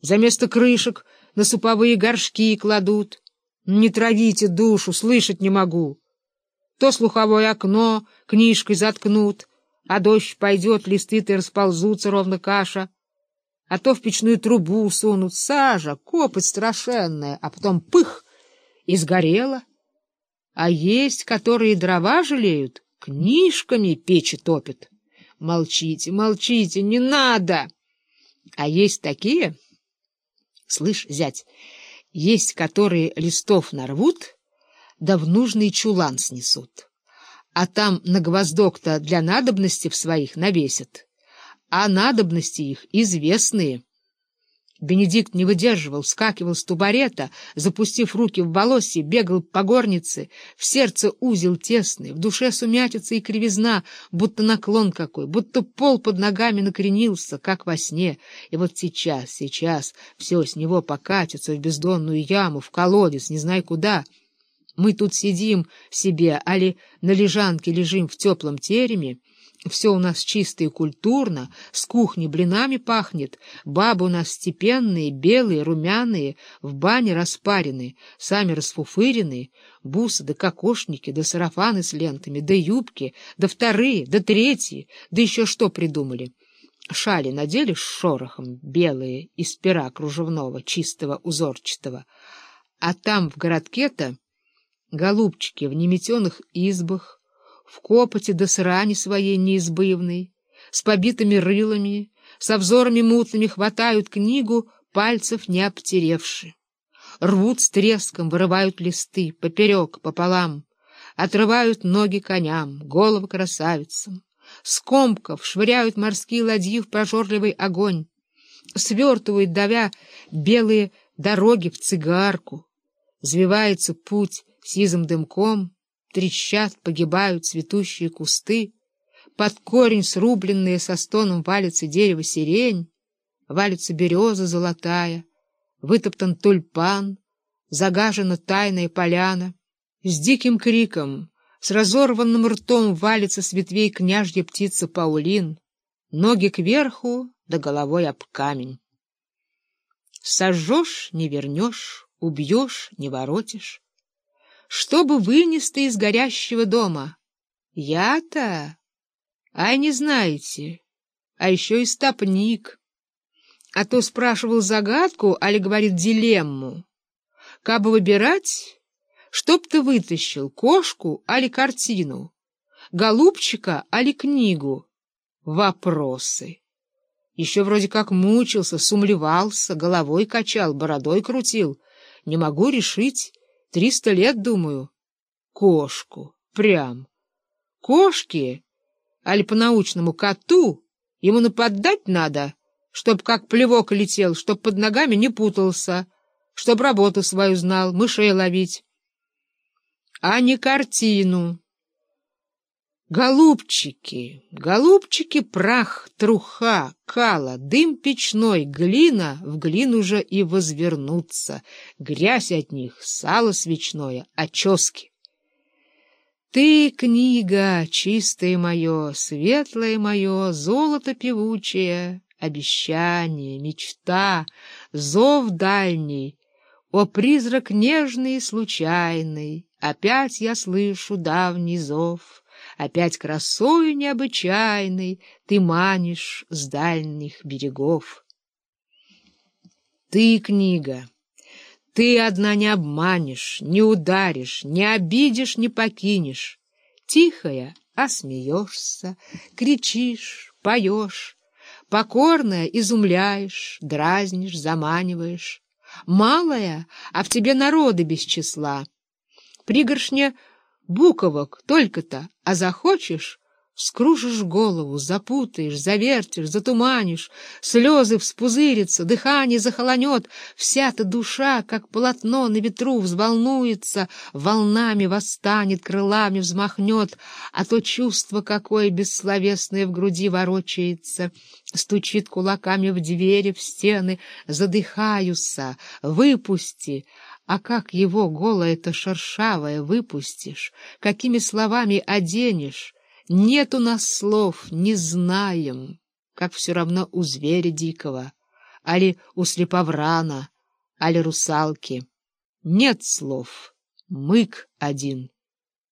За место крышек на суповые горшки кладут. Не травите душу, слышать не могу. То слуховое окно книжкой заткнут, а дождь пойдет, листы-то расползутся, ровно каша. А то в печную трубу сунут сажа, копоть страшенная, а потом пых — и сгорела. А есть, которые дрова жалеют, книжками печи топят. Молчите, молчите, не надо! А есть такие... Слышь, зять, есть, которые листов нарвут, да в нужный чулан снесут. А там на гвоздок-то для надобности в своих навесят. А надобности их известные — Бенедикт не выдерживал, вскакивал с тубарета, запустив руки в волосе, бегал по горнице, в сердце узел тесный, в душе сумятица и кривизна, будто наклон какой, будто пол под ногами накренился, как во сне. И вот сейчас, сейчас все с него покатится в бездонную яму, в колодец, не знай куда. Мы тут сидим себе, али на лежанке лежим в теплом тереме, все у нас чисто и культурно, с кухни блинами пахнет, бабы у нас степенные, белые, румяные, в бане распаренные, сами расфуфыренные, бусы да кокошники, да сарафаны с лентами, да юбки, да вторые, да третьи, да еще что придумали. Шали надели с шорохом, белые, из пера кружевного, чистого, узорчатого. А там в городке-то голубчики в неметеных избах, в копоте до срани своей неизбывной, с побитыми рылами, со взорами мутными хватают книгу, пальцев не обтеревши. Рвут с треском, вырывают листы, поперек, пополам, отрывают ноги коням, головы красавицам. Скомков швыряют морские ладьи в прожорливый огонь, свертывают, давя белые дороги в цигарку. Звивается путь сизым дымком — трещат, погибают цветущие кусты, под корень срубленные со стоном валится дерево сирень, валится береза золотая, вытоптан тульпан, загажена тайная поляна. С диким криком, с разорванным ртом валится с ветвей княжья птица Паулин, ноги кверху, да головой об камень. Сожжешь — не вернешь, убьешь — не воротишь чтобы вынес ты из горящего дома. Я-то? Ай, не знаете. А еще и стопник. А то спрашивал загадку, али говорит дилемму. Кабы выбирать, чтоб ты вытащил, кошку али картину, голубчика али книгу? Вопросы. Еще вроде как мучился, сумлевался, головой качал, бородой крутил. Не могу решить, Триста лет, думаю. Кошку. Прям. Кошки, али по-научному коту, ему нападать надо, чтоб как плевок летел, чтоб под ногами не путался, чтоб работу свою знал, мышей ловить. А не картину. Голубчики, голубчики, прах, труха, кала, дым печной, глина, в глину же и возвернуться, грязь от них, сало свечное, очески. Ты, книга, чистое мое, светлое мое, золото певучее, обещание, мечта, зов дальний, о, призрак нежный и случайный, опять я слышу давний зов — Опять красою необычайной Ты манишь с дальних берегов. Ты, книга, ты одна не обманешь, Не ударишь, не обидишь, не покинешь. Тихая, а смеешься, кричишь, поешь, Покорная изумляешь, дразнишь, заманиваешь. Малая, а в тебе народы без числа. Пригоршня буковок только-то, а захочешь — Скружишь голову, запутаешь, завертишь, затуманишь, слезы вспузырятся, дыхание захолонет, вся-то душа, как полотно на ветру, взволнуется, волнами восстанет, крылами взмахнет, а то чувство, какое бессловесное в груди ворочается, стучит кулаками в двери, в стены, задыхаются, выпусти, а как его голое-то шершавое выпустишь, какими словами оденешь? Нет у нас слов, не знаем, как все равно у зверя дикого, али у слеповрана, али русалки. Нет слов, мык один —